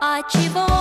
Ativou.